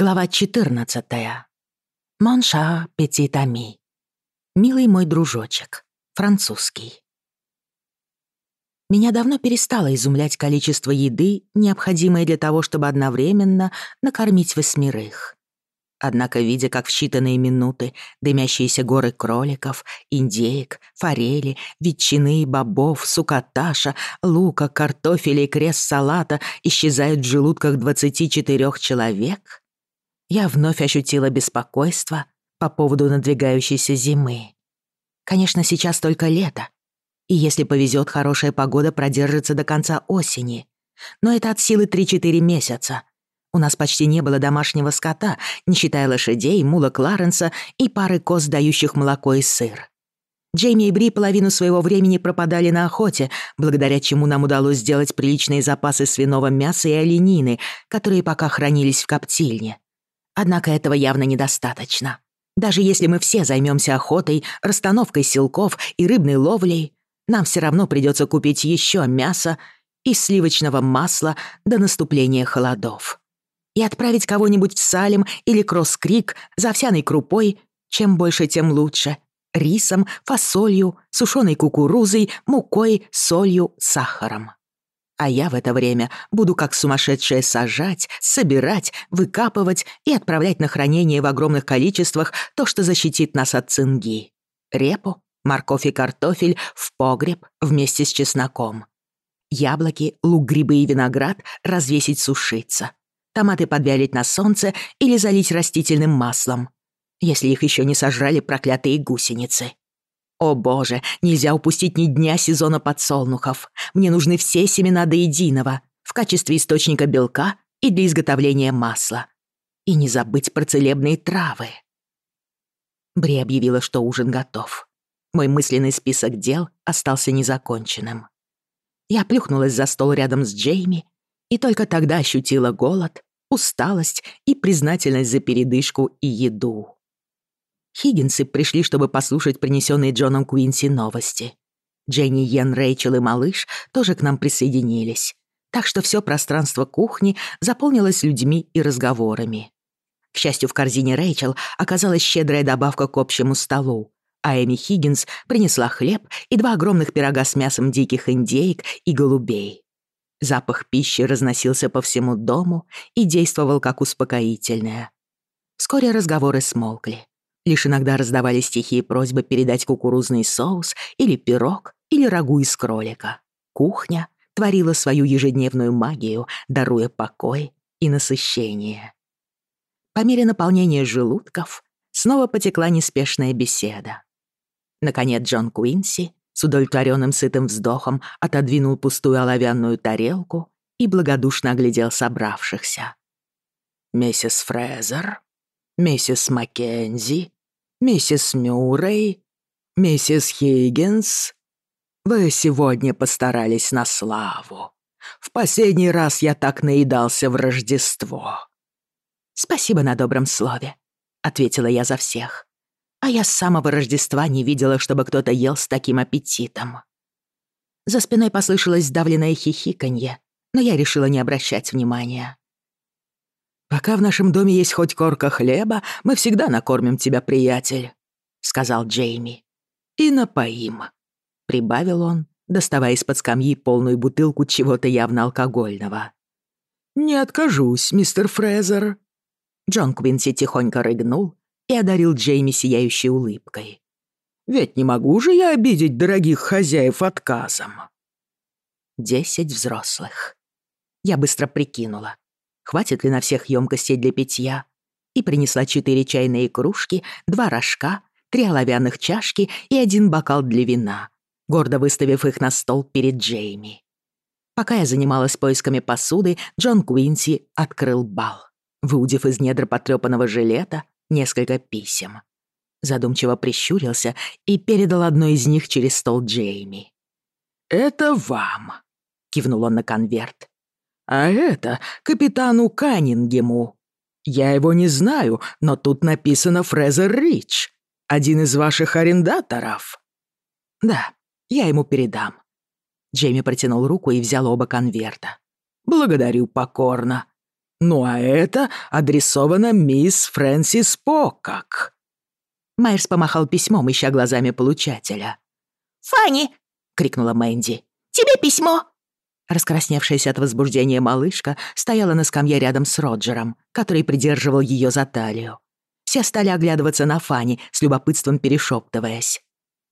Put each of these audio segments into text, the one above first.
Глава 14. Монша Петитами. Милый мой дружочек. Французский. Меня давно перестало изумлять количество еды, необходимое для того, чтобы одновременно накормить восьмерых. Однако, видя, как в считанные минуты дымящиеся горы кроликов, индеек, форели, ветчины, бобов, сукаташа, лука, картофеля и крест салата исчезают в желудках 24 человек — я вновь ощутила беспокойство по поводу надвигающейся зимы. Конечно, сейчас только лето, и если повезет, хорошая погода продержится до конца осени. Но это от силы 3-4 месяца. У нас почти не было домашнего скота, не считая лошадей, мула Кларенса и пары коз, дающих молоко и сыр. Джейми и Бри половину своего времени пропадали на охоте, благодаря чему нам удалось сделать приличные запасы свиного мяса и оленины, которые пока хранились в коптильне. Однако этого явно недостаточно. Даже если мы все займемся охотой, расстановкой силков и рыбной ловлей, нам все равно придется купить еще мясо и сливочного масла до наступления холодов. И отправить кого-нибудь в Салим или Кросс-Крик за овсяной крупой, чем больше, тем лучше, рисом, фасолью, сушеной кукурузой, мукой, солью, сахаром а я в это время буду как сумасшедшая сажать, собирать, выкапывать и отправлять на хранение в огромных количествах то, что защитит нас от цинги. Репу, морковь и картофель в погреб вместе с чесноком. Яблоки, лук, грибы и виноград развесить сушиться. Томаты подвялить на солнце или залить растительным маслом. Если их еще не сожрали проклятые гусеницы. О боже, нельзя упустить ни дня сезона подсолнухов. Мне нужны все семена до единого в качестве источника белка и для изготовления масла. И не забыть про целебные травы. Бри объявила, что ужин готов. Мой мысленный список дел остался незаконченным. Я плюхнулась за стол рядом с Джейми и только тогда ощутила голод, усталость и признательность за передышку и еду. Хиггинсы пришли, чтобы послушать принесенные Джоном Куинси новости. Дженни, Йен, Рэйчел и малыш тоже к нам присоединились. Так что все пространство кухни заполнилось людьми и разговорами. К счастью, в корзине Рэйчел оказалась щедрая добавка к общему столу, а Эми Хиггинс принесла хлеб и два огромных пирога с мясом диких индейок и голубей. Запах пищи разносился по всему дому и действовал как успокоительное. Вскоре разговоры смолкли. Лишь иногда раздавались тихие просьбы передать кукурузный соус или пирог, или рагу из кролика. Кухня творила свою ежедневную магию, даруя покой и насыщение. По мере наполнения желудков снова потекла неспешная беседа. Наконец Джон Куинси с удовлетворенным сытым вздохом отодвинул пустую оловянную тарелку и благодушно оглядел собравшихся. «Миссис Фрезер, миссис Маккензи, миссис Мюррей, миссис Хиггинс, вы сегодня постарались на славу. В последний раз я так наедался в Рождество». «Спасибо на добром слове», — ответила я за всех. А я с самого Рождества не видела, чтобы кто-то ел с таким аппетитом. За спиной послышалось сдавленное хихиканье, но я решила не обращать внимания. «Пока в нашем доме есть хоть корка хлеба, мы всегда накормим тебя, приятель», — сказал Джейми. «И напоим», — прибавил он, доставая из-под скамьи полную бутылку чего-то явно алкогольного. «Не откажусь, мистер Фрезер». Джон Квинси тихонько рыгнул и одарил Джейми сияющей улыбкой. «Ведь не могу же я обидеть дорогих хозяев отказом». Десять взрослых. Я быстро прикинула Хватит ли на всех емкостей для питья? И принесла четыре чайные кружки, два рожка, три оловянных чашки и один бокал для вина, гордо выставив их на стол перед Джейми. Пока я занималась поисками посуды, Джон Куинси открыл бал, выудив из недр потрёпанного жилета несколько писем. Задумчиво прищурился и передал одно из них через стол Джейми. «Это вам», — кивнул он на конверт. А это капитану Каннингему. Я его не знаю, но тут написано Фрезер Рич, один из ваших арендаторов. Да, я ему передам. Джейми протянул руку и взял оба конверта. Благодарю покорно. Ну а это адресовано мисс Фрэнсис Покак. Майерс помахал письмом, ища глазами получателя. «Фанни!» — крикнула Мэнди. «Тебе письмо!» Раскрасневшаяся от возбуждения малышка стояла на скамье рядом с Роджером, который придерживал ее за талию. Все стали оглядываться на Фанни, с любопытством перешептываясь.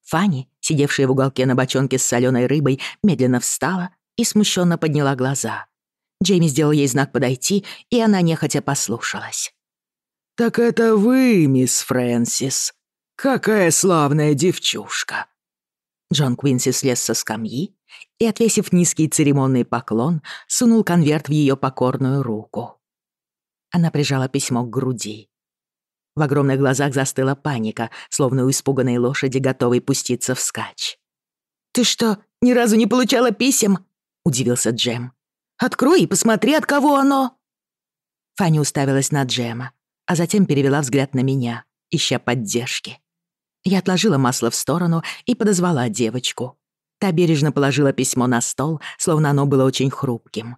Фанни, сидевшая в уголке на бочонке с соленой рыбой, медленно встала и смущенно подняла глаза. Джейми сделал ей знак подойти, и она нехотя послушалась. «Так это вы, мисс Фрэнсис. Какая славная девчушка!» Джон Квинси слез со скамьи и, отвесив низкий церемонный поклон, сунул конверт в ее покорную руку. Она прижала письмо к груди. В огромных глазах застыла паника, словно у испуганной лошади, готовой пуститься вскачь. «Ты что, ни разу не получала писем?» — удивился Джем. «Открой и посмотри, от кого оно!» Фанни уставилась на Джема, а затем перевела взгляд на меня, ища поддержки. Я отложила масло в сторону и подозвала девочку. Та бережно положила письмо на стол, словно оно было очень хрупким.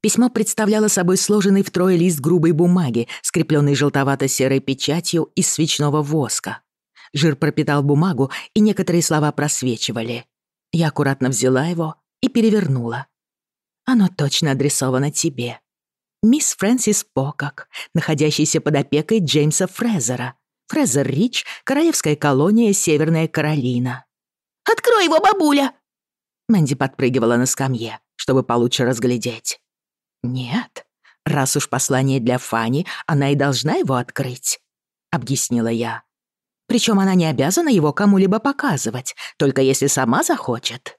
Письмо представляло собой сложенный втрое лист грубой бумаги, скрепленный желтовато-серой печатью из свечного воска. Жир пропитал бумагу, и некоторые слова просвечивали. Я аккуратно взяла его и перевернула. Оно точно адресовано тебе. Мисс Фрэнсис Покок, находящаяся под опекой Джеймса Фрезера, Фрезер Рич, королевская колония Северная Каролина. «Открой его, бабуля!» Мэнди подпрыгивала на скамье, чтобы получше разглядеть. «Нет, раз уж послание для Фани, она и должна его открыть», — объяснила я. Причем она не обязана его кому-либо показывать, только если сама захочет.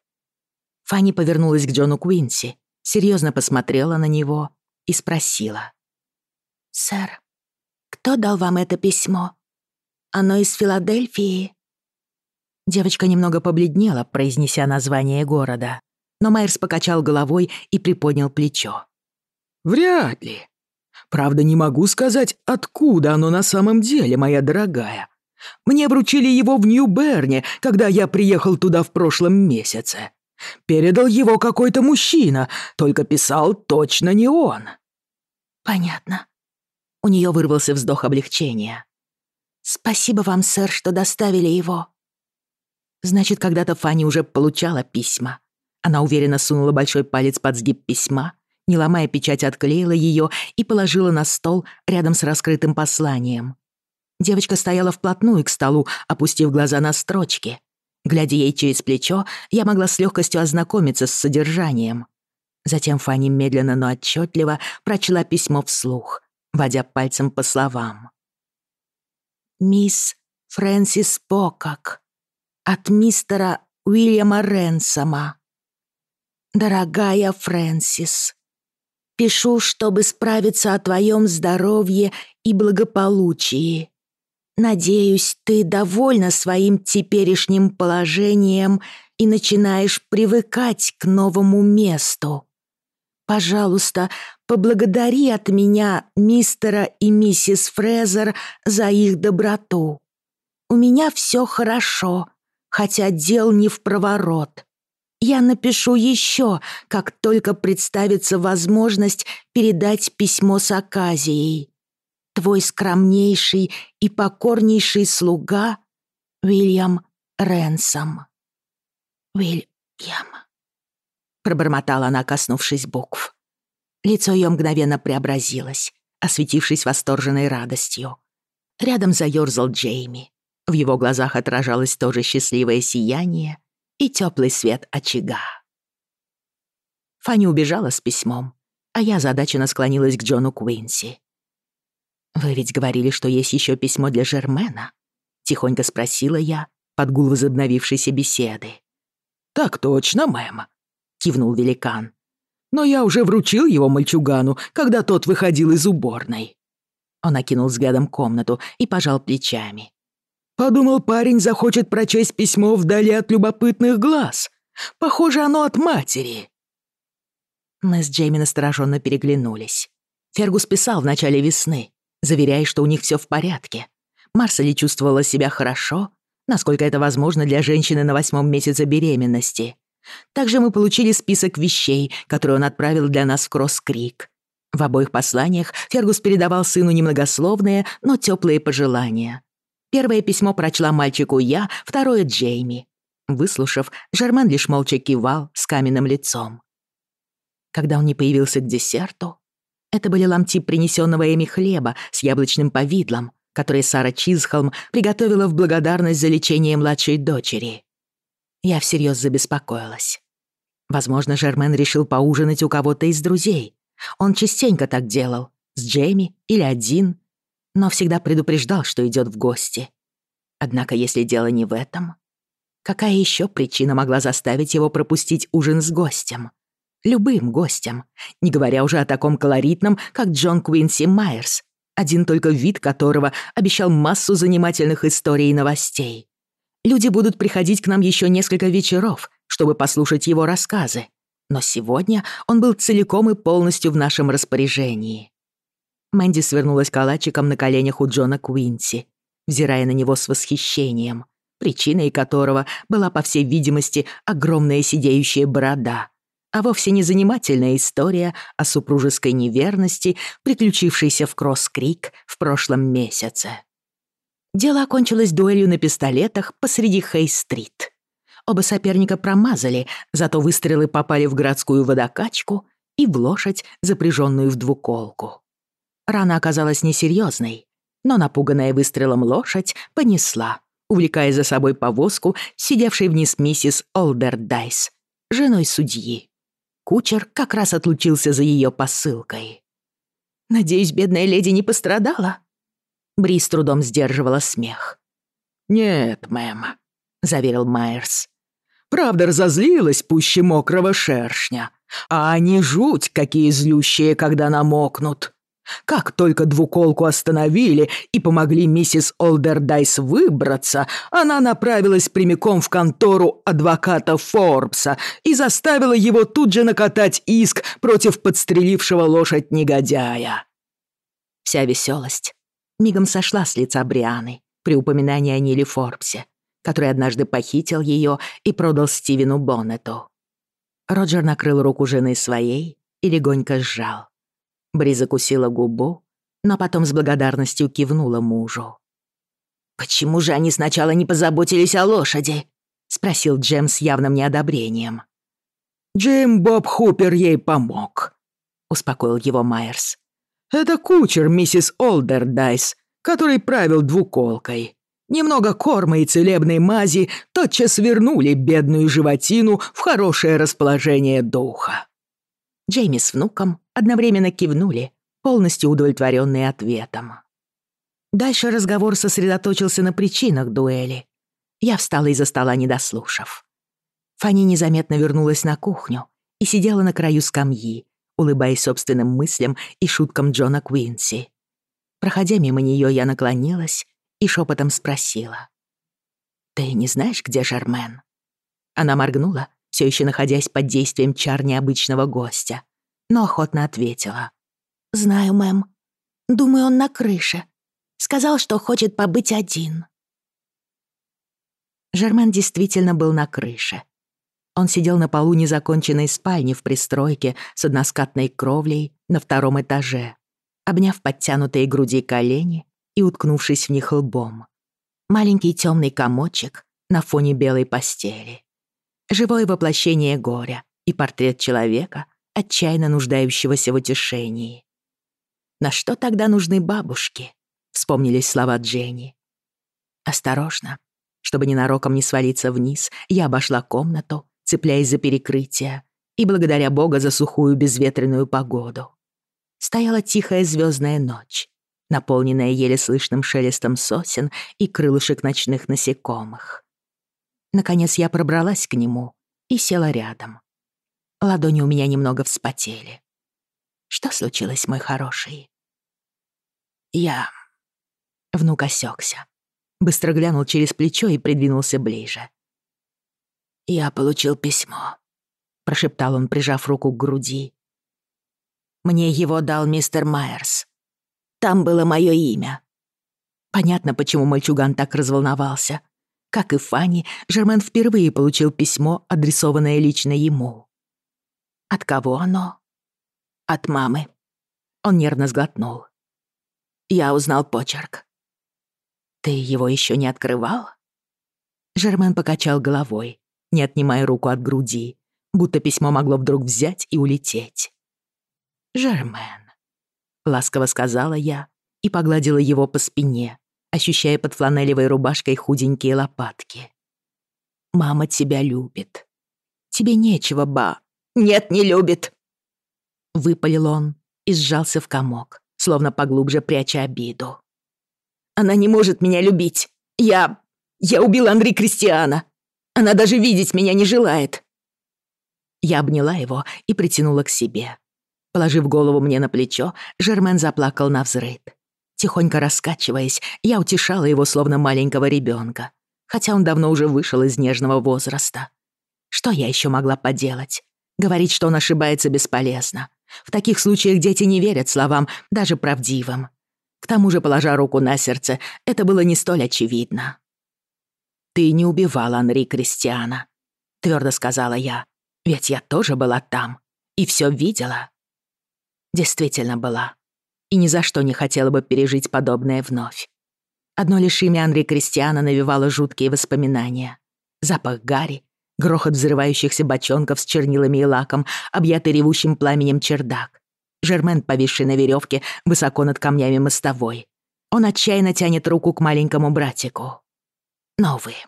Фанни повернулась к Джону Куинси, серьезно посмотрела на него и спросила. «Сэр, кто дал вам это письмо?» Оно из Филадельфии?» Девочка немного побледнела, произнеся название города, но Майерс покачал головой и приподнял плечо. «Вряд ли. Правда, не могу сказать, откуда оно на самом деле, моя дорогая. Мне вручили его в Нью-Берне, когда я приехал туда в прошлом месяце. Передал его какой-то мужчина, только писал точно не он». «Понятно». У нее вырвался вздох облегчения. Спасибо вам, сэр, что доставили его». Значит, когда-то Фанни уже получала письма. Она уверенно сунула большой палец под сгиб письма, не ломая печать, отклеила ее и положила на стол рядом с раскрытым посланием. Девочка стояла вплотную к столу, опустив глаза на строчки. Глядя ей через плечо, я могла с легкостью ознакомиться с содержанием. Затем Фанни медленно, но отчетливо прочла письмо вслух, водя пальцем по словам. «Мисс Фрэнсис Покок от мистера Уильяма Ренсома. Дорогая Фрэнсис, пишу, чтобы справиться о твоем здоровье и благополучии. Надеюсь, ты довольна своим теперешним положением и начинаешь привыкать к новому месту. пожалуйста, поблагодари от меня мистера и миссис Фрезер за их доброту. У меня все хорошо, хотя дел не в проворот. Я напишу еще, как только представится возможность передать письмо с оказией. Твой скромнейший и покорнейший слуга Вильям Ренсом. Уильям. пробормотала она, коснувшись букв. Лицо ее мгновенно преобразилось, осветившись восторженной радостью. Рядом заёрзал Джейми. В его глазах отражалось тоже счастливое сияние и теплый свет очага. Фанни убежала с письмом, а я задаченно склонилась к Джону Куинси. «Вы ведь говорили, что есть еще письмо для Жермена?» — тихонько спросила я под гул возобновившейся беседы. «Так точно, мэм», кивнул великан. «Но я уже вручил его мальчугану, когда тот выходил из уборной». Он окинул взглядом комнату и пожал плечами. «Подумал, парень захочет прочесть письмо вдали от любопытных глаз. Похоже, оно от матери». Мы с Джейми настороженно переглянулись. Фергус писал в начале весны, заверяя, что у них все в порядке. Марсели чувствовала себя хорошо, насколько это возможно для женщины на восьмом месяце беременности. Также мы получили список вещей, которые он отправил для нас в Кросс-Крик. В обоих посланиях Фергус передавал сыну немногословные, но теплые пожелания. Первое письмо прочла мальчику я, второе — Джейми. Выслушав, Жермен лишь молча кивал с каменным лицом. Когда он не появился к десерту, это были ломти принесенного Эми хлеба с яблочным повидлом, который Сара Чизхолм приготовила в благодарность за лечение младшей дочери. Я всерьез забеспокоилась. Возможно, Жермен решил поужинать у кого-то из друзей. Он частенько так делал, с Джейми или один, но всегда предупреждал, что идет в гости. Однако, если дело не в этом, какая еще причина могла заставить его пропустить ужин с гостем? Любым гостем, не говоря уже о таком колоритном, как Джон Куинси Майерс, один только вид которого обещал массу занимательных историй и новостей. Люди будут приходить к нам еще несколько вечеров, чтобы послушать его рассказы. Но сегодня он был целиком и полностью в нашем распоряжении. Мэнди свернулась калачиком на коленях у Джона Куинси, взирая на него с восхищением, причиной которого была, по всей видимости, огромная сидеющая борода, а вовсе не занимательная история о супружеской неверности, приключившейся в Кросс-Крик в прошлом месяце. Дело окончилось дуэлью на пистолетах посреди Хей-стрит. Оба соперника промазали, зато выстрелы попали в городскую водокачку и в лошадь, запряженную в двуколку. Рана оказалась несерьезной, но напуганная выстрелом лошадь понесла, увлекая за собой повозку, сидевшей вниз миссис Олдердайс, женой судьи. Кучер как раз отлучился за ее посылкой. «Надеюсь, бедная леди не пострадала?» Бри с трудом сдерживала смех. «Нет, мэм», — заверил Майерс. «Правда разозлилась пуще мокрого шершня. А они жуть какие злющие, когда намокнут. Как только двуколку остановили и помогли миссис Олдердайс выбраться, она направилась прямиком в контору адвоката Форбса и заставила его тут же накатать иск против подстрелившего лошадь негодяя. Вся веселость Мигом сошла с лица Брианы при упоминании о Ниле Форбсе, который однажды похитил ее и продал Стивену Боннету. Роджер накрыл руку жены своей и легонько сжал. Бри закусила губу, но потом с благодарностью кивнула мужу. «Почему же они сначала не позаботились о лошади?» — спросил Джем с явным неодобрением. «Джим Боб Хупер ей помог», — успокоил его Майерс. Это кучер миссис Олдердайс, который правил двуколкой. Немного корма и целебной мази тотчас вернули бедную животину в хорошее расположение духа. Джейми с внуком одновременно кивнули, полностью удовлетворенные ответом. Дальше разговор сосредоточился на причинах дуэли. Я встала из-за стола, не дослушав. Фанни незаметно вернулась на кухню и сидела на краю скамьи, улыбаясь собственным мыслям и шуткам Джона Квинси, Проходя мимо неё, я наклонилась и шёпотом спросила. «Ты не знаешь, где Жермен?» Она моргнула, всё ещё находясь под действием чар необычного гостя, но охотно ответила. «Знаю, мэм. Думаю, он на крыше. Сказал, что хочет побыть один». Жермен действительно был на крыше — он сидел на полу незаконченной спальни в пристройке с односкатной кровлей на втором этаже, обняв подтянутые груди колени и уткнувшись в них лбом. Маленький темный комочек на фоне белой постели. Живое воплощение горя и портрет человека, отчаянно нуждающегося в утешении. «На что тогда нужны бабушки?» — вспомнились слова Дженни. «Осторожно, чтобы ненароком не свалиться вниз, я обошла комнату цепляясь за перекрытие, и благодаря Бога за сухую безветренную погоду. Стояла тихая звездная ночь, наполненная еле слышным шелестом сосен и крылышек ночных насекомых. Наконец я пробралась к нему и села рядом. Ладони у меня немного вспотели. Что случилось, мой хороший? Я... Внук осекся, Быстро глянул через плечо и придвинулся ближе. «Я получил письмо», — прошептал он, прижав руку к груди. «Мне его дал мистер Майерс. Там было мое имя». Понятно, почему мальчуган так разволновался. Как и Фанни, Жермен впервые получил письмо, адресованное лично ему. От кого оно? От мамы. Он нервно сглотнул. Я узнал почерк. Ты его еще не открывал? Жермен покачал головой, не отнимая руку от груди, будто письмо могло вдруг взять и улететь. «Жермен», — ласково сказала я и погладила его по спине, ощущая под фланелевой рубашкой худенькие лопатки. «Мама тебя любит. Тебе нечего, ба...» «Нет, не любит!» Выпалил он и сжался в комок, словно поглубже пряча обиду. «Она не может меня любить. Я... я убил Андрея Кристиана. Она даже видеть меня не желает!» Я обняла его и притянула к себе. Положив голову мне на плечо, Жермен заплакал на взрыд. Тихонько раскачиваясь, я утешала его, словно маленького ребёнка, хотя он давно уже вышел из нежного возраста. Что я ещё могла поделать? Говорить, что он ошибается, бесполезно. В таких случаях дети не верят словам, даже правдивым. К тому же, положа руку на сердце, это было не столь очевидно. «Ты не убивала Анри Кристиана», — твердо сказала я. «Ведь я тоже была там и все видела». Действительно была. И ни за что не хотела бы пережить подобное вновь. Одно лишь имя Анри Кристиана навевало жуткие воспоминания. Запах гари, грохот взрывающихся бочонков с чернилами и лаком, объятый ревущим пламенем чердак. Жермен, повисший на веревке, высоко над камнями мостовой. Он отчаянно тянет руку к маленькому братику. новые.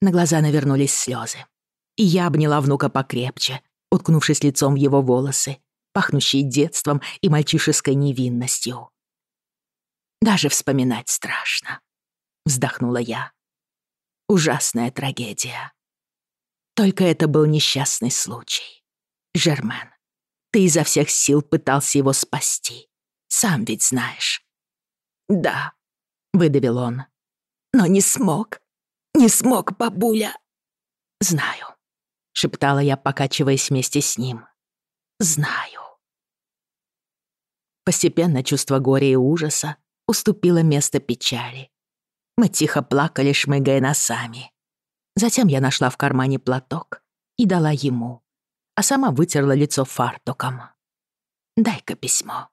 На глаза навернулись слезы. И я обняла внука покрепче, уткнувшись лицом в его волосы, пахнущие детством и мальчишеской невинностью. «Даже вспоминать страшно», — вздохнула я. «Ужасная трагедия. Только это был несчастный случай. Жермен, ты изо всех сил пытался его спасти. Сам ведь знаешь». «Да», — выдавил он но не смог. Не смог, бабуля. Знаю, шептала я, покачиваясь вместе с ним. Знаю. Постепенно чувство горя и ужаса уступило место печали. Мы тихо плакали, шмыгая носами. Затем я нашла в кармане платок и дала ему, а сама вытерла лицо фартуком. «Дай-ка письмо».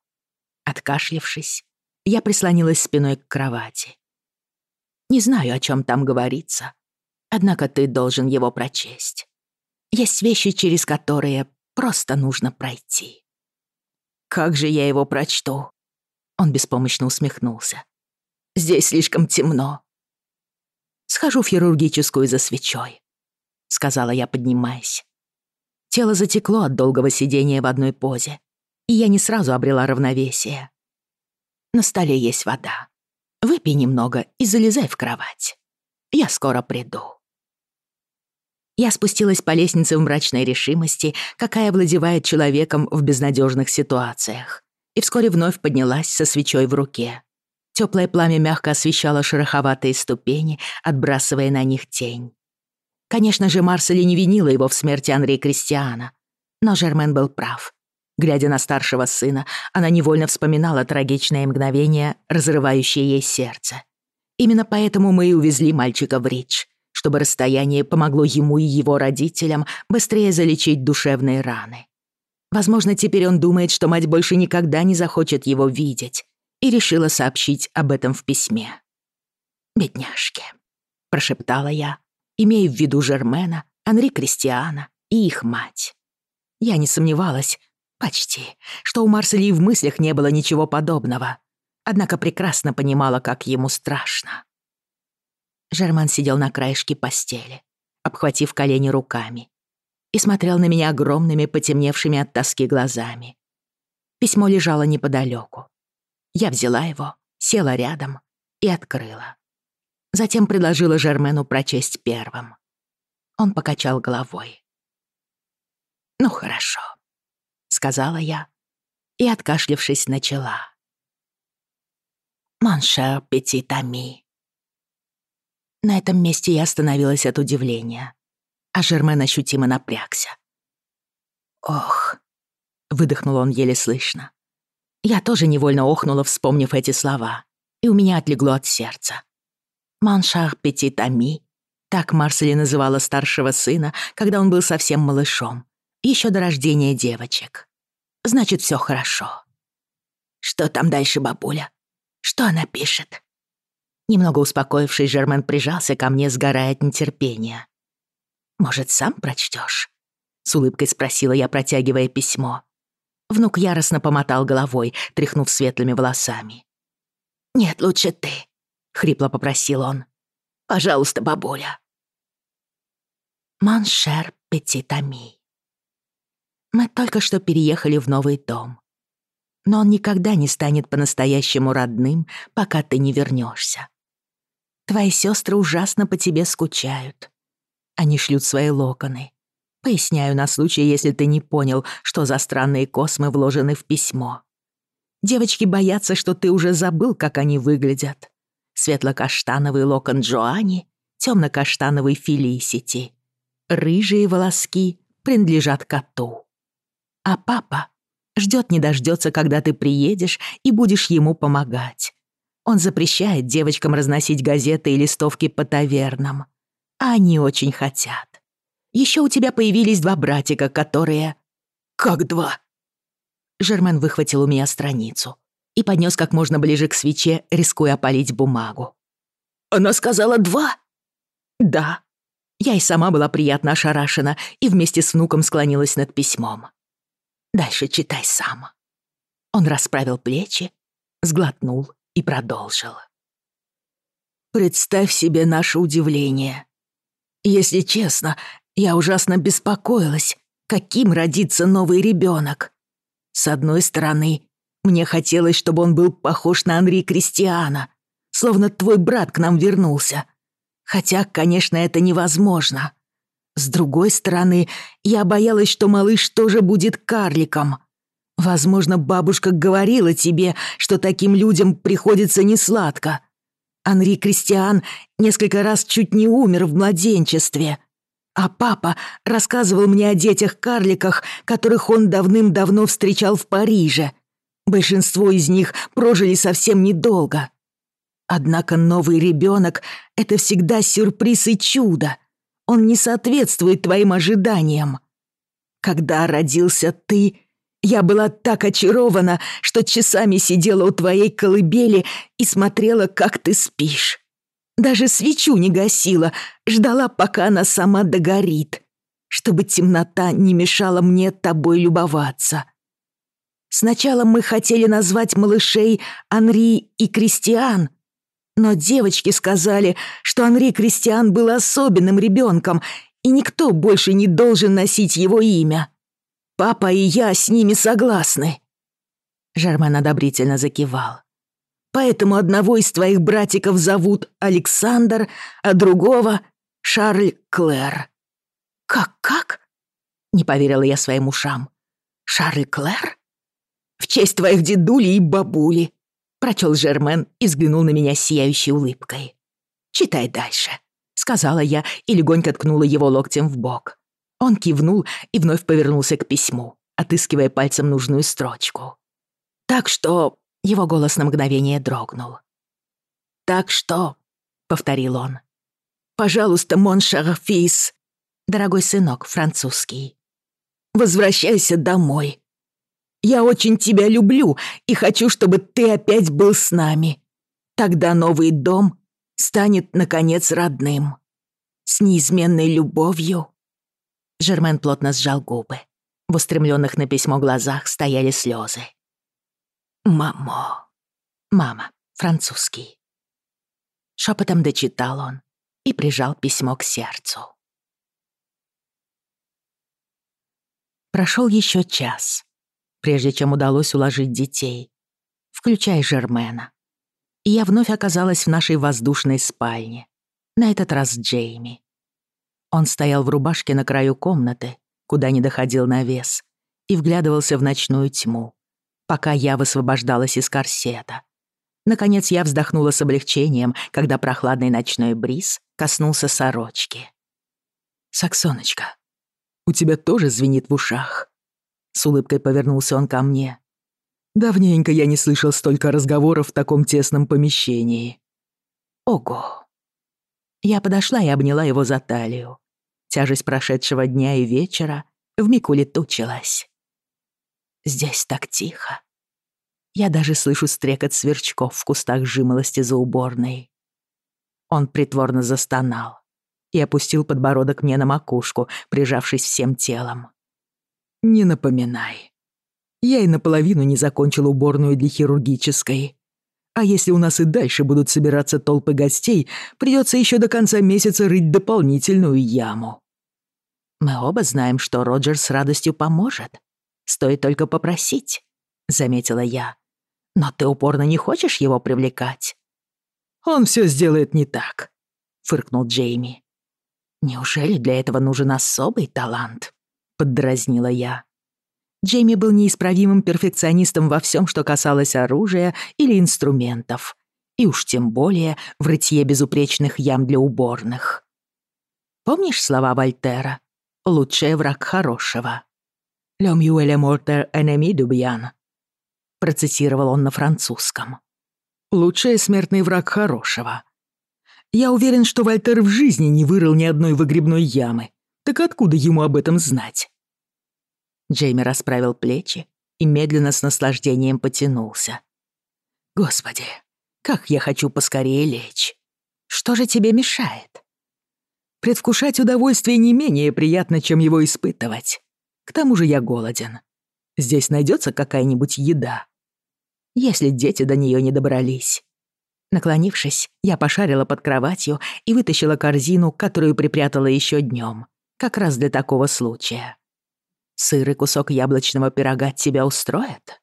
Откашлившись, я прислонилась спиной к кровати Не знаю, о чем там говорится, однако ты должен его прочесть. Есть вещи, через которые просто нужно пройти. Как же я его прочту? Он беспомощно усмехнулся. Здесь слишком темно. Схожу в хирургическую за свечой, сказала я, поднимаясь. Тело затекло от долгого сидения в одной позе, и я не сразу обрела равновесие. На столе есть вода. Выпей немного и залезай в кровать. Я скоро приду. Я спустилась по лестнице в мрачной решимости, какая владевает человеком в безнадежных ситуациях, и вскоре вновь поднялась со свечой в руке. Теплое пламя мягко освещало шероховатые ступени, отбрасывая на них тень. Конечно же, Марсели не винила его в смерти Андрея Кристиана, но Жермен был прав. Глядя на старшего сына, она невольно вспоминала трагичное мгновение, разрывающее ей сердце. Именно поэтому мы и увезли мальчика в Ридж — чтобы расстояние помогло ему и его родителям быстрее залечить душевные раны. Возможно, теперь он думает, что мать больше никогда не захочет его видеть, и решила сообщить об этом в письме. «Бедняжки», — прошептала я, имея в виду Жермена, Анри Почти. Что у Марсели в мыслях не было ничего подобного. Однако прекрасно понимала, как ему страшно. Жерман сидел на краешке постели, обхватив колени руками, и смотрел на меня огромными, потемневшими от тоски глазами. Письмо лежало неподалеку. Я взяла его, села рядом и открыла. Затем предложила Жермену прочесть первым. Он покачал головой. «Ну хорошо», сказала я и, откашлившись, начала. «Маншер Петитами». На этом месте я остановилась от удивления, а Жермен ощутимо напрягся. «Ох», — выдохнул он еле слышно. Я тоже невольно охнула, вспомнив эти слова, и у меня отлегло от сердца. «Маншар Петитами» — так Марсели называла старшего сына, когда он был совсем малышом, еще до рождения девочек. Значит, все хорошо. Что там дальше, бабуля? Что она пишет?» Немного успокоившись, Жермен прижался ко мне, сгорая от нетерпения. «Может, сам прочтешь? С улыбкой спросила я, протягивая письмо. Внук яростно помотал головой, тряхнув светлыми волосами. «Нет, лучше ты», — хрипло попросил он. «Пожалуйста, бабуля». «Моншер Петитами. Мы только что переехали в новый дом. Но он никогда не станет по-настоящему родным, пока ты не вернешься. Твои сестры ужасно по тебе скучают. Они шлют свои локоны. Поясняю на случай, если ты не понял, что за странные космы вложены в письмо. Девочки боятся, что ты уже забыл, как они выглядят. Светло-каштановый локон Джоани, темно-каштановый Фелисити. Рыжие волоски принадлежат коту. А папа ждет не дождется, когда ты приедешь и будешь ему помогать. Он запрещает девочкам разносить газеты и листовки по тавернам. А они очень хотят. Еще у тебя появились два братика, которые... Как два? Жермен выхватил у меня страницу и поднес как можно ближе к свече, рискуя опалить бумагу. Она сказала два? Да. Я и сама была приятно ошарашена и вместе с внуком склонилась над письмом. дальше читай сама». Он расправил плечи, сглотнул и продолжил. «Представь себе наше удивление. Если честно, я ужасно беспокоилась, каким родится новый ребенок. С одной стороны, мне хотелось, чтобы он был похож на Анри Кристиана, словно твой брат к нам вернулся. Хотя, конечно, это невозможно. С другой стороны, я боялась, что малыш тоже будет карликом. Возможно, бабушка говорила тебе, что таким людям приходится несладко. Анри Кристиан несколько раз чуть не умер в младенчестве. А папа рассказывал мне о детях-карликах, которых он давным-давно встречал в Париже. Большинство из них прожили совсем недолго. Однако новый ребенок — это всегда сюрприз и чудо. он не соответствует твоим ожиданиям. Когда родился ты, я была так очарована, что часами сидела у твоей колыбели и смотрела, как ты спишь. Даже свечу не гасила, ждала, пока она сама догорит, чтобы темнота не мешала мне тобой любоваться. Сначала мы хотели назвать малышей Анри и Кристиан, но девочки сказали, что Анри Кристиан был особенным ребенком, и никто больше не должен носить его имя. Папа и я с ними согласны». Жермен одобрительно закивал. Поэтому одного из твоих братиков зовут Александр, а другого — Шарль Клэр». «Как-как?» — не поверила я своим ушам. «Шарль Клэр?» «В честь твоих дедули и бабули», — прочел Жермен и взглянул на меня сияющей улыбкой. «Читай дальше», — сказала я и легонько ткнула его локтем в бок. Он кивнул и вновь повернулся к письму, отыскивая пальцем нужную строчку. «Так что его голос на мгновение дрогнул. «Так что?» — повторил он. «Пожалуйста, Моншер Фис, дорогой сынок французский, возвращайся домой. Я очень тебя люблю и хочу, чтобы ты опять был с нами. Тогда новый дом станет, наконец, родным. С неизменной любовью». Жермен плотно сжал губы. В устремленных на письмо глазах стояли слезы. «Мамо». «Мама, французский». Шепотом дочитал он и прижал письмо к сердцу. Прошел еще час, прежде чем удалось уложить детей, включай Жермена. И я вновь оказалась в нашей воздушной спальне, на этот раз Джейми. Он стоял в рубашке на краю комнаты, куда не доходил навес, и вглядывался в ночную тьму, пока я высвобождалась из корсета. Наконец я вздохнула с облегчением, когда прохладный ночной бриз коснулся сорочки. «Саксоночка, у тебя тоже звенит в ушах?» С улыбкой повернулся он ко мне. «Давненько я не слышал столько разговоров в таком тесном помещении». «Ого!» Я подошла и обняла его за талию. Тяжесть прошедшего дня и вечера вмиг улетучилась. Здесь так тихо. Я даже слышу стрекот сверчков в кустах жимолости за уборной. Он притворно застонал и опустил подбородок мне на макушку, прижавшись всем телом. Не напоминай. Я и наполовину не закончил уборную для хирургической. А если у нас и дальше будут собираться толпы гостей, придется еще до конца месяца рыть дополнительную яму. Мы оба знаем, что Роджер с радостью поможет. Стоит только попросить, — заметила я. Но ты упорно не хочешь его привлекать? Он все сделает не так, — фыркнул Джейми. Неужели для этого нужен особый талант? поддразнила я. Джейми был неисправимым перфекционистом во всем, что касалось оружия или инструментов. И уж тем более в рытье безупречных ям для уборных. Помнишь слова Вольтера? «Лучший враг хорошего». «Лемюэле мортер энеми дубьян», — процитировал он на французском. «Лучший смертный враг хорошего». Я уверен, что Вольтер в жизни не вырыл ни одной выгребной ямы, так откуда ему об этом знать? Джейми расправил плечи и медленно с наслаждением потянулся. Господи, как я хочу поскорее лечь. Что же тебе мешает? Предвкушать удовольствие не менее приятно, чем его испытывать. К тому же я голоден. Здесь найдется какая-нибудь еда. Если дети до нее не добрались. Наклонившись, я пошарила под кроватью и вытащила корзину, которую припрятала еще днем как раз для такого случая. Сыр и кусок яблочного пирога тебя устроят?»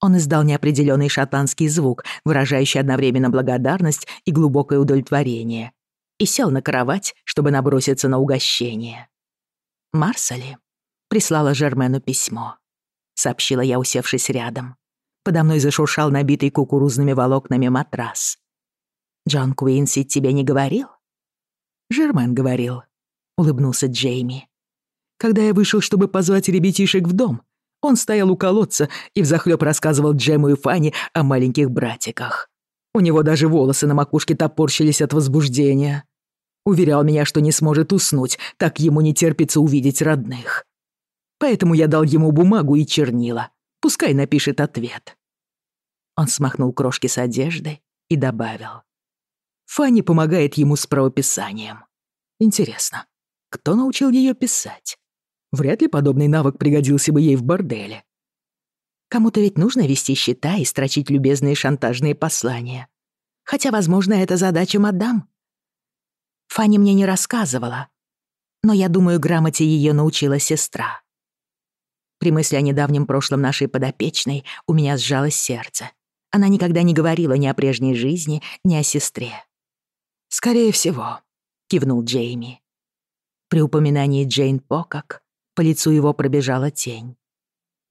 Он издал неопределённый шотландский звук, выражающий одновременно благодарность и глубокое удовлетворение, и сел на кровать, чтобы наброситься на угощение. Марсали прислала Жермену письмо. Сообщила я, усевшись рядом. Подо мной зашуршал набитый кукурузными волокнами матрас. «Джон Куинси тебе не говорил?» Жермен говорил улыбнулся Джейми. Когда я вышел, чтобы позвать ребятишек в дом, он стоял у колодца и взахлёб рассказывал Джему и Фанни о маленьких братиках. У него даже волосы на макушке топорщились от возбуждения. Уверял меня, что не сможет уснуть, так ему не терпится увидеть родных. Поэтому я дал ему бумагу и чернила. Пускай напишет ответ. Он смахнул крошки с одежды и добавил. Фанни помогает ему с правописанием. Интересно, кто научил ее писать? Вряд ли подобный навык пригодился бы ей в борделе. Кому-то ведь нужно вести счета и строчить любезные шантажные послания. Хотя, возможно, это задача мадам. Фанни мне не рассказывала, но я думаю, грамоте ее научила сестра. При мысли о недавнем прошлом нашей подопечной у меня сжалось сердце. Она никогда не говорила ни о прежней жизни, ни о сестре. «Скорее всего», — кивнул Джейми. При упоминании Джейн Покок по лицу его пробежала тень.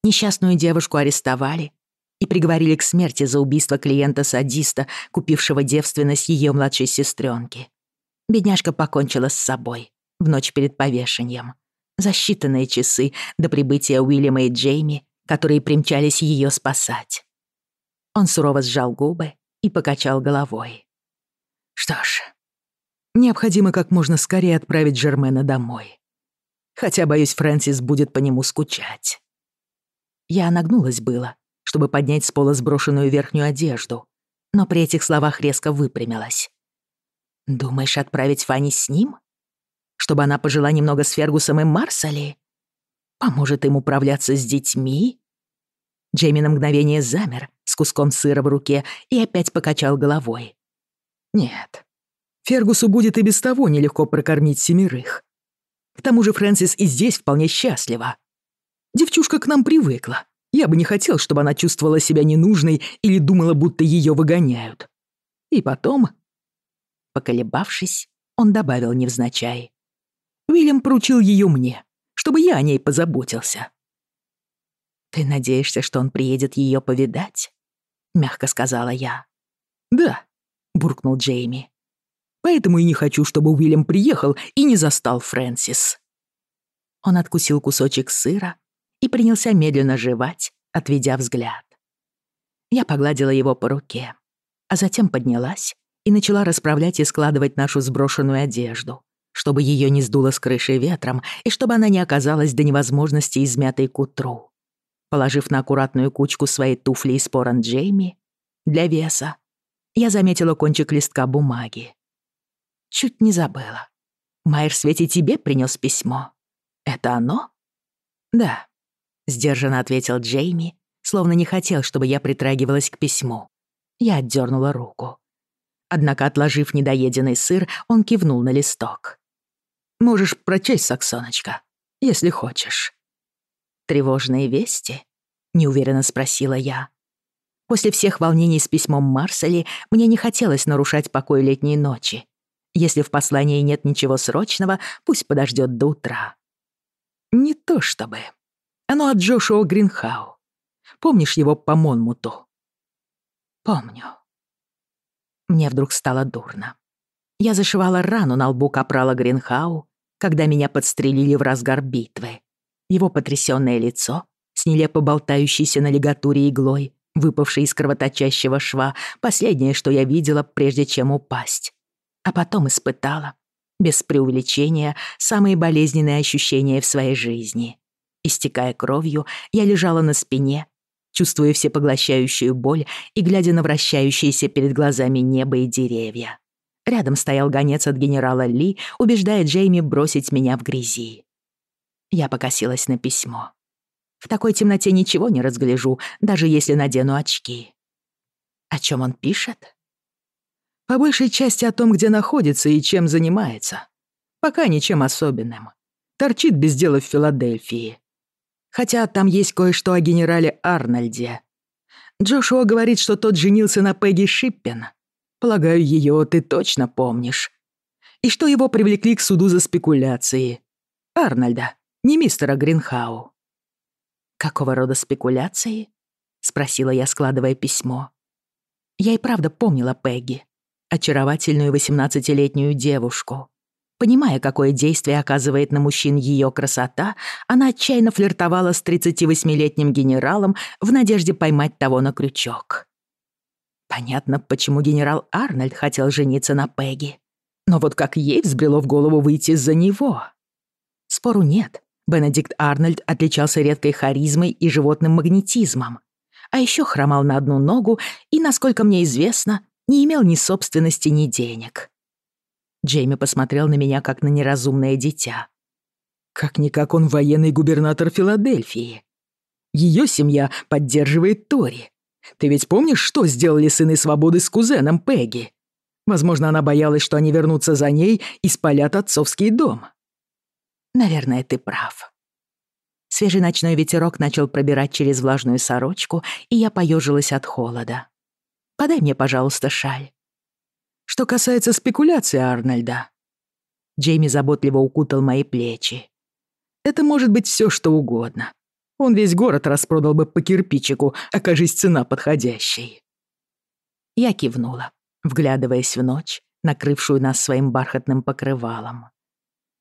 Несчастную девушку арестовали и приговорили к смерти за убийство клиента-садиста, купившего девственность ее младшей сестренки. Бедняжка покончила с собой в ночь перед повешением. За считанные часы до прибытия Уильяма и Джейми, которые примчались ее спасать. Он сурово сжал губы и покачал головой. «Что ж, необходимо как можно скорее отправить Жермена домой. Хотя, боюсь, Фрэнсис будет по нему скучать. Я нагнулась было, чтобы поднять с пола сброшенную верхнюю одежду, но при этих словах резко выпрямилась. «Думаешь, отправить Фанни с ним? Чтобы она пожила немного с Фергусом и Марсали? Поможет им управляться с детьми?» Джейми на мгновение замер с куском сыра в руке и опять покачал головой. «Нет, Фергусу будет и без того нелегко прокормить семерых. К тому же Фрэнсис и здесь вполне счастлива. Девчушка к нам привыкла. Я бы не хотел, чтобы она чувствовала себя ненужной или думала, будто ее выгоняют. И потом, поколебавшись, он добавил невзначай. Уильям поручил ее мне, чтобы я о ней позаботился. «Ты надеешься, что он приедет ее повидать?» — мягко сказала я. «Да», — буркнул Джейми поэтому и не хочу, чтобы Уильям приехал и не застал Фрэнсис». Он откусил кусочек сыра и принялся медленно жевать, отведя взгляд. Я погладила его по руке, а затем поднялась и начала расправлять и складывать нашу сброшенную одежду, чтобы ее не сдуло с крыши ветром и чтобы она не оказалась до невозможности измятой к утру. Положив на аккуратную кучку свои туфли из поран Джейми, для веса, я заметила кончик листка бумаги, Чуть не забыла. Майерс ведь и тебе принес письмо. Это оно? Да, сдержанно ответил Джейми, словно не хотел, чтобы я притрагивалась к письму. Я отдернула руку. Однако, отложив недоеденный сыр, он кивнул на листок. «Можешь прочесть, Саксоночка, если хочешь». «Тревожные вести?» — неуверенно спросила я. После всех волнений с письмом Марсели мне не хотелось нарушать покой летней ночи. если в послании нет ничего срочного, пусть подождет до утра. Не то чтобы. Оно от Джошуа Гринхау. Помнишь его по Монмуту? Помню. Мне вдруг стало дурно. Я зашивала рану на лбу капрала Гринхау, когда меня подстрелили в разгар битвы. Его потрясённое лицо, с нелепо болтающейся на лигатуре иглой, выпавшей из кровоточащего шва, последнее, что я видела, прежде чем упасть а потом испытала. Без преувеличения, самые болезненные ощущения в своей жизни. Истекая кровью, я лежала на спине, чувствуя всепоглощающую боль и глядя на вращающиеся перед глазами небо и деревья. Рядом стоял гонец от генерала Ли, убеждая Джейми бросить меня в грязи. Я покосилась на письмо. В такой темноте ничего не разгляжу, даже если надену очки. О чем он пишет? По большей части о том, где находится и чем занимается. Пока ничем особенным. Торчит без дела в Филадельфии. Хотя там есть кое-что о генерале Арнольде. Джошуа говорит, что тот женился на Пегги Шиппен. Полагаю, ее ты точно помнишь. И что его привлекли к суду за спекуляции. Арнольда, не мистера Гринхау. «Какого рода спекуляции?» — спросила я, складывая письмо. Я и правда помнила Пегги. Очаровательную восемнадцатилетнюю девушку. Понимая, какое действие оказывает на мужчин ее красота, она отчаянно флиртовала с 38-летним генералом в надежде поймать того на крючок. Понятно, почему генерал Арнольд хотел жениться на Пегги. Но вот как ей взбрело в голову выйти за него? Спору нет. Бенедикт Арнольд отличался редкой харизмой и животным магнетизмом. А еще хромал на одну ногу и, насколько мне известно, не имел ни собственности, ни денег. Джейми посмотрел на меня, как на неразумное дитя. Как-никак он военный губернатор Филадельфии. Ее семья поддерживает Тори. Ты ведь помнишь, что сделали сыны свободы с кузеном Пегги? Возможно, она боялась, что они вернутся за ней и спалят отцовский дом. Наверное, ты прав. Свежий ночной ветерок начал пробирать через влажную сорочку, и я поежилась от холода. «Подай мне, пожалуйста, шаль. Что касается спекуляции Арнольда, Джейми заботливо укутал мои плечи. Это может быть все, что угодно. Он весь город распродал бы по кирпичику, окажись цена подходящей. Я кивнула, вглядываясь в ночь, накрывшую нас своим бархатным покрывалом.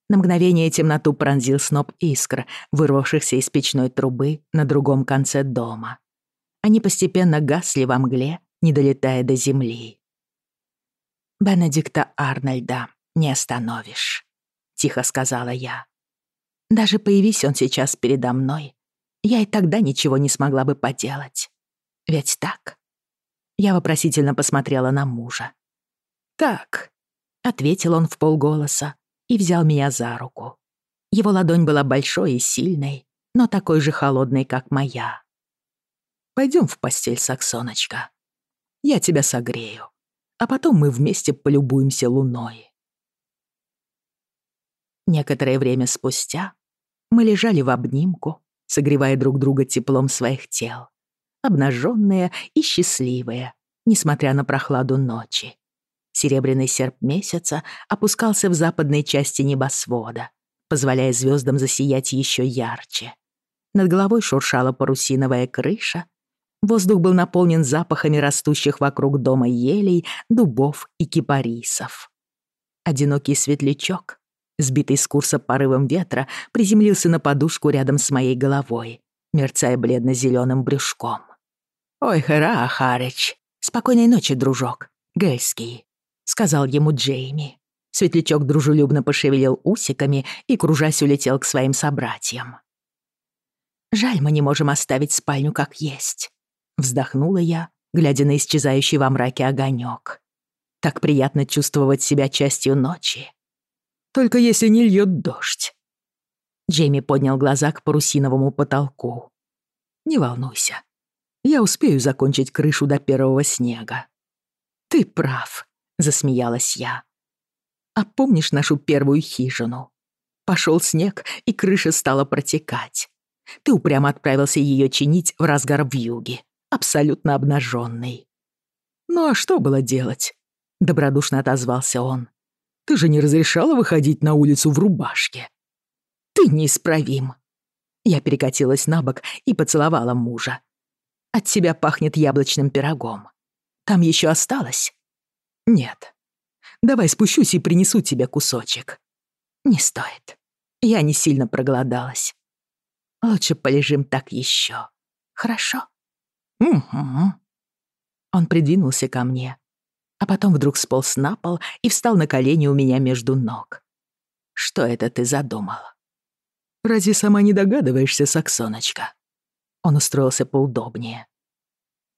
На мгновение темноту пронзил сноп искр, вырвавшихся из печной трубы на другом конце дома. Они постепенно гасли во мгле, не долетая до земли. «Бенедикта Арнольда не остановишь», — тихо сказала я. «Даже появись он сейчас передо мной, я и тогда ничего не смогла бы поделать. Ведь так?» Я вопросительно посмотрела на мужа. «Так», — ответил он в полголоса и взял меня за руку. Его ладонь была большой и сильной, но такой же холодной, как моя. «Пойдем в постель, Саксоночка. Я тебя согрею а потом мы вместе полюбуемся луной. Некоторое время спустя мы лежали в обнимку, согревая друг друга теплом своих тел, обнаженные и счастливые, несмотря на прохладу ночи. Серебряный серп месяца опускался в западной части небосвода, позволяя звездам засиять еще ярче. Над головой шуршала парусиновая крыша, Воздух был наполнен запахами растущих вокруг дома елей, дубов и кипарисов. Одинокий светлячок, сбитый с курса порывом ветра, приземлился на подушку рядом с моей головой, мерцая бледно-зелёным брюшком. «Ой, хера, Харыч! Спокойной ночи, дружок, гельский!» — сказал ему Джейми. Светлячок дружелюбно пошевелил усиками и, кружась, улетел к своим собратьям. «Жаль, мы не можем оставить спальню как есть», вздохнула я, глядя на исчезающий во мраке огонек. Так приятно чувствовать себя частью ночи. Только если не льет дождь. Джейми поднял глаза к парусиновому потолку. «Не волнуйся. Я успею закончить крышу до первого снега». «Ты прав», — засмеялась я. «А помнишь нашу первую хижину? Пошел снег, и крыша стала протекать. Ты упрямо отправился ее чинить в разгар вьюги абсолютно обнаженный. Ну а что было делать? Добродушно отозвался он. Ты же не разрешала выходить на улицу в рубашке. Ты неисправим. Я перекатилась на бок и поцеловала мужа. От тебя пахнет яблочным пирогом. Там еще осталось? Нет. Давай спущусь и принесу тебе кусочек. Не стоит. Я не сильно проголодалась. Лучше полежим так еще. Хорошо? Он придвинулся ко мне, а потом вдруг сполз на пол и встал на колени у меня между ног. «Что это ты задумала?» «Разве сама не догадываешься, Саксоночка?» Он устроился поудобнее.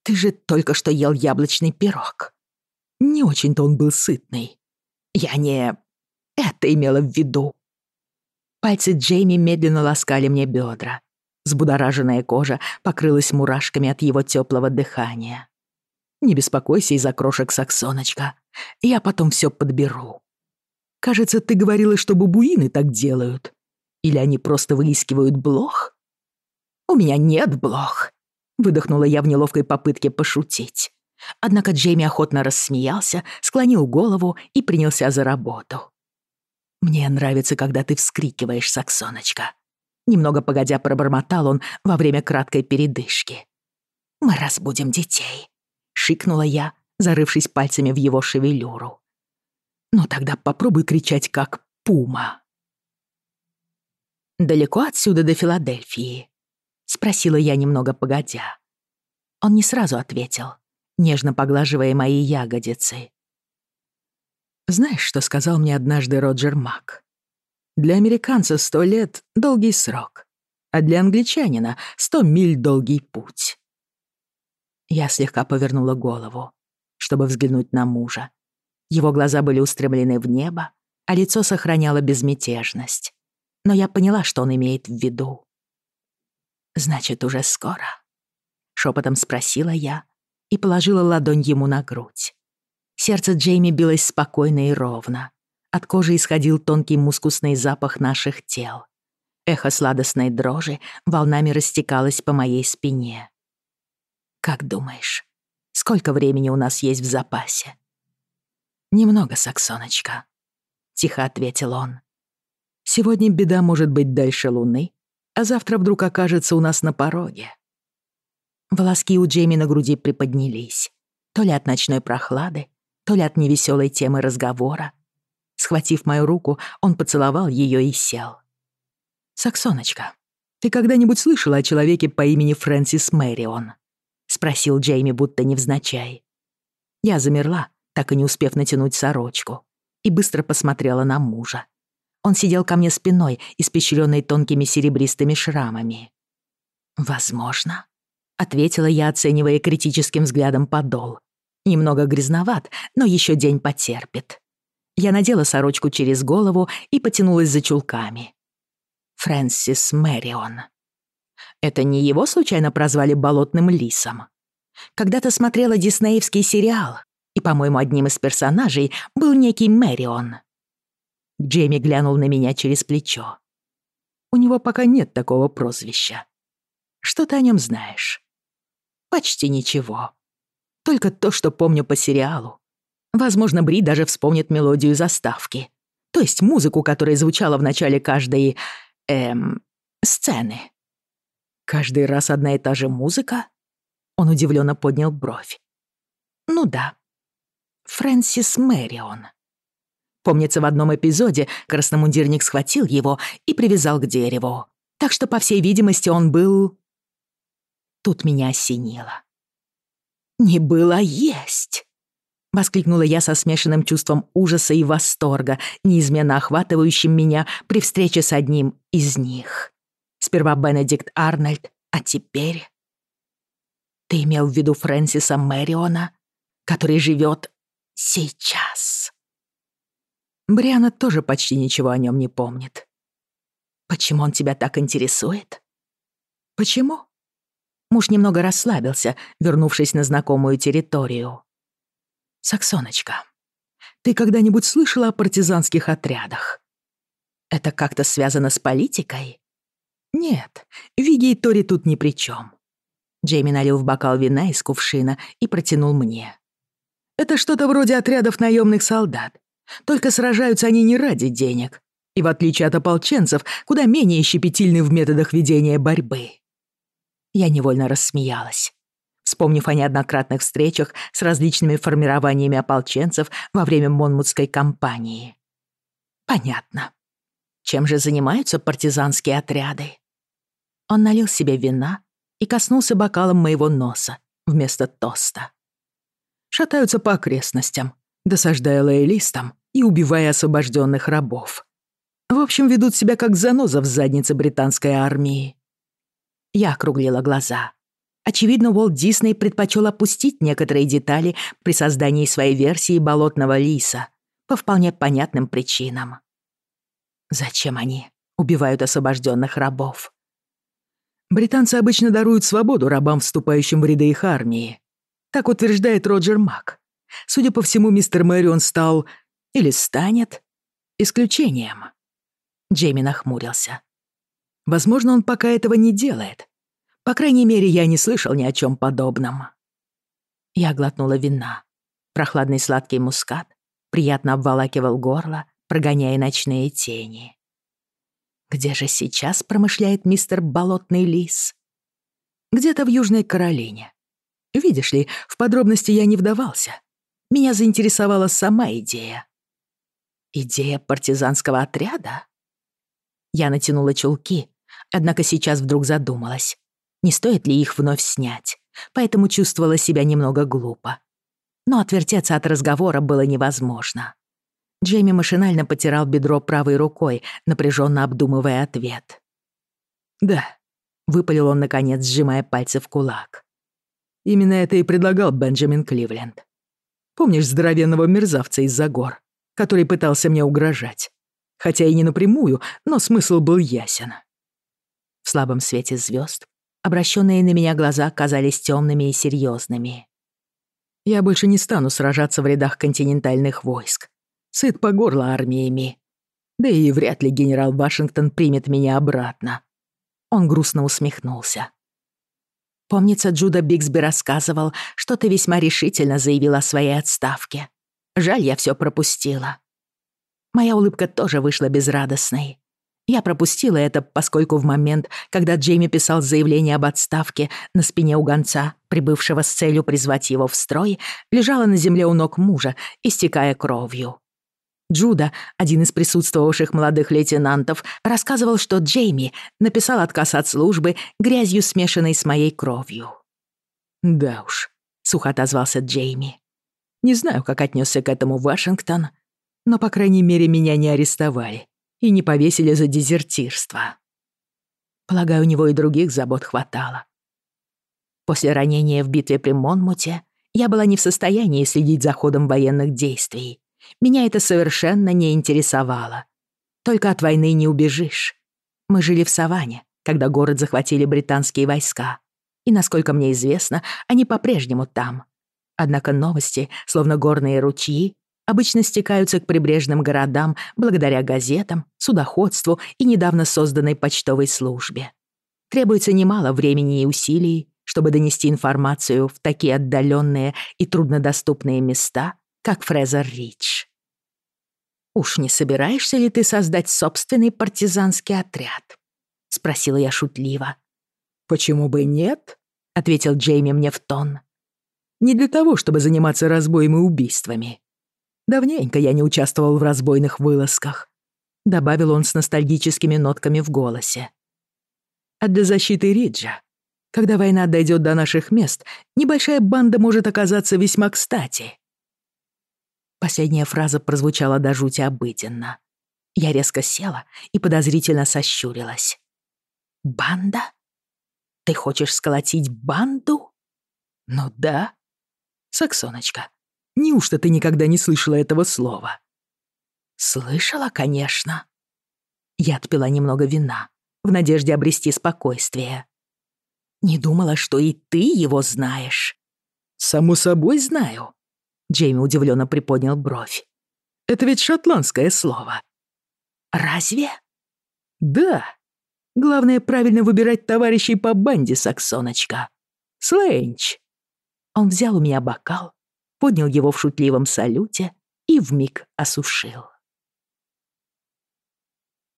«Ты же только что ел яблочный пирог. Не очень-то он был сытный. Я не... это имела в виду». Пальцы Джейми медленно ласкали мне бедра, Сбудораженная кожа покрылась мурашками от его теплого дыхания. «Не беспокойся из-за крошек, Саксоночка. Я потом все подберу. Кажется, ты говорила, что бабуины так делают. Или они просто выискивают блох?» «У меня нет блох», — выдохнула я в неловкой попытке пошутить. Однако Джейми охотно рассмеялся, склонил голову и принялся за работу. «Мне нравится, когда ты вскрикиваешь, Саксоночка». Немного погодя пробормотал он во время краткой передышки. «Мы разбудим детей», — шикнула я, зарывшись пальцами в его шевелюру. «Ну тогда попробуй кричать, как пума». «Далеко отсюда до Филадельфии?» — спросила я немного погодя. Он не сразу ответил, нежно поглаживая мои ягодицы. «Знаешь, что сказал мне однажды Роджер Мак?» Для американца сто лет — долгий срок, а для англичанина сто миль — долгий путь. Я слегка повернула голову, чтобы взглянуть на мужа. Его глаза были устремлены в небо, а лицо сохраняло безмятежность. Но я поняла, что он имеет в виду. «Значит, уже скоро?» — шепотом спросила я и положила ладонь ему на грудь. Сердце Джейми билось спокойно и ровно, От кожи исходил тонкий мускусный запах наших тел. Эхо сладостной дрожи волнами растекалось по моей спине. «Как думаешь, сколько времени у нас есть в запасе?» «Немного, Саксоночка», — тихо ответил он. «Сегодня беда может быть дальше Луны, а завтра вдруг окажется у нас на пороге». Волоски у Джейми на груди приподнялись, то ли от ночной прохлады, то ли от невеселой темы разговора. схватив мою руку, он поцеловал ее и сел. «Саксоночка, ты когда-нибудь слышала о человеке по имени Фрэнсис Мэрион?» — спросил Джейми, будто невзначай. Я замерла, так и не успев натянуть сорочку, и быстро посмотрела на мужа. Он сидел ко мне спиной, испещрённой тонкими серебристыми шрамами. «Возможно», — ответила я, оценивая критическим взглядом подол. «Немного грязноват, но еще день потерпит». Я надела сорочку через голову и потянулась за чулками. Фрэнсис Мэрион. Это не его случайно прозвали болотным лисом? Когда-то смотрела диснеевский сериал, и, по-моему, одним из персонажей был некий Мэрион. Джейми глянул на меня через плечо. У него пока нет такого прозвища. Что ты о нем знаешь? Почти ничего. Только то, что помню по сериалу. Возможно, Бри даже вспомнит мелодию заставки. То есть музыку, которая звучала в начале каждой... эм... сцены. Каждый раз одна и та же музыка? Он удивлённо поднял бровь. Ну да. Фрэнсис Мэрион. Помнится, в одном эпизоде красномундирник схватил его и привязал к дереву. Так что, по всей видимости, он был... Тут меня осенило. Не было есть. воскликнула я со смешанным чувством ужаса и восторга, неизменно охватывающим меня при встрече с одним из них. Сперва Бенедикт Арнольд, а теперь... Ты имел в виду Фрэнсиса Мэриона, который живет сейчас. Бриана тоже почти ничего о нем не помнит. Почему он тебя так интересует? Почему? Муж немного расслабился, вернувшись на знакомую территорию. Саксоночка, ты когда-нибудь слышала о партизанских отрядах? Это как-то связано с политикой? Нет, Виги и Тори тут ни при чем. Джейми налил в бокал вина из кувшина и протянул мне. Это что-то вроде отрядов наемных солдат. Только сражаются они не ради денег. И в отличие от ополченцев, куда менее щепетильны в методах ведения борьбы. Я невольно рассмеялась, Вспомнив о неоднократных встречах с различными формированиями ополченцев во время Монмутской кампании. Понятно. Чем же занимаются партизанские отряды? Он налил себе вина и коснулся бокалом моего носа вместо тоста. Шатаются по окрестностям, досаждая лоялистам и убивая освобожденных рабов. В общем, ведут себя как заноза в заднице британской армии. Я округлила глаза. Очевидно, Уолт Дисней предпочел опустить некоторые детали при создании своей версии «Болотного лиса» по вполне понятным причинам. Зачем они убивают освобожденных рабов? Британцы обычно даруют свободу рабам, вступающим в ряды их армии. Так утверждает Роджер Мак. Судя по всему, мистер Мэрион стал или станет исключением. Джейми нахмурился. Возможно, он пока этого не делает — По крайней мере, я не слышал ни о чем подобном. Я глотнула вина. Прохладный сладкий мускат приятно обволакивал горло, прогоняя ночные тени. Где же сейчас промышляет мистер Болотный Лис? Где-то в Южной Каролине. Видишь ли, в подробности я не вдавался. Меня заинтересовала сама идея. Идея партизанского отряда? Я натянула чулки, однако сейчас вдруг задумалась, не стоит ли их вновь снять, поэтому чувствовала себя немного глупо. Но отвертеться от разговора было невозможно. Джейми машинально потирал бедро правой рукой, напряженно обдумывая ответ. «Да», — выпалил он, наконец, сжимая пальцы в кулак. «Именно это и предлагал Бенджамин Кливленд. Помнишь здоровенного мерзавца из-за гор, который пытался мне угрожать? Хотя и не напрямую, но смысл был ясен». В слабом свете звезд Обращенные на меня глаза казались темными и серьезными. «Я больше не стану сражаться в рядах континентальных войск. Сыт по горло армиями. Да и вряд ли генерал Вашингтон примет меня обратно». Он грустно усмехнулся. Помнится, Джуда Бигсби рассказывал, что ты весьма решительно заявила о своей отставке. Жаль, я все пропустила. Моя улыбка тоже вышла безрадостной. Я пропустила это, поскольку в момент, когда Джейми писал заявление об отставке на спине у гонца, прибывшего с целью призвать его в строй, лежала на земле у ног мужа, истекая кровью. Джуда, один из присутствовавших молодых лейтенантов, рассказывал, что Джейми написал отказ от службы грязью, смешанной с моей кровью. «Да уж», — сухо отозвался Джейми. «Не знаю, как отнесся к этому Вашингтон, но, по крайней мере, меня не арестовали и не повесили за дезертирство. Полагаю, у него и других забот хватало. После ранения в битве при Монмуте я была не в состоянии следить за ходом военных действий. Меня это совершенно не интересовало. Только от войны не убежишь. Мы жили в саванне, когда город захватили британские войска. И, насколько мне известно, они по-прежнему там. Однако новости, словно горные ручьи, обычно стекаются к прибрежным городам благодаря газетам, судоходству и недавно созданной почтовой службе. Требуется немало времени и усилий, чтобы донести информацию в такие отдаленные и труднодоступные места, как Фрезер-Рич. «Уж не собираешься ли ты создать собственный партизанский отряд?» — спросила я шутливо. «Почему бы нет?» — ответил Джейми мне в тон. «Не для того, чтобы заниматься разбоем и убийствами. Давненько я не участвовал в разбойных вылазках», — добавил он с ностальгическими нотками в голосе. «А для защиты Риджа, когда война дойдет до наших мест, небольшая банда может оказаться весьма кстати». Последняя фраза прозвучала до жути обыденно. Я резко села и подозрительно сощурилась. «Банда? Ты хочешь сколотить банду?» «Ну да. Саксоночка, Неужто ты никогда не слышала этого слова?» «Слышала, конечно». Я отпила немного вина в надежде обрести спокойствие. «Не думала, что и ты его знаешь». «Само собой знаю», — Джейми удивленно приподнял бровь. «Это ведь шотландское слово». «Разве?» «Да. Главное, правильно выбирать товарищей по банде, Саксоночка. Сленч». Он взял у меня бокал поднял его в шутливом салюте и вмиг осушил.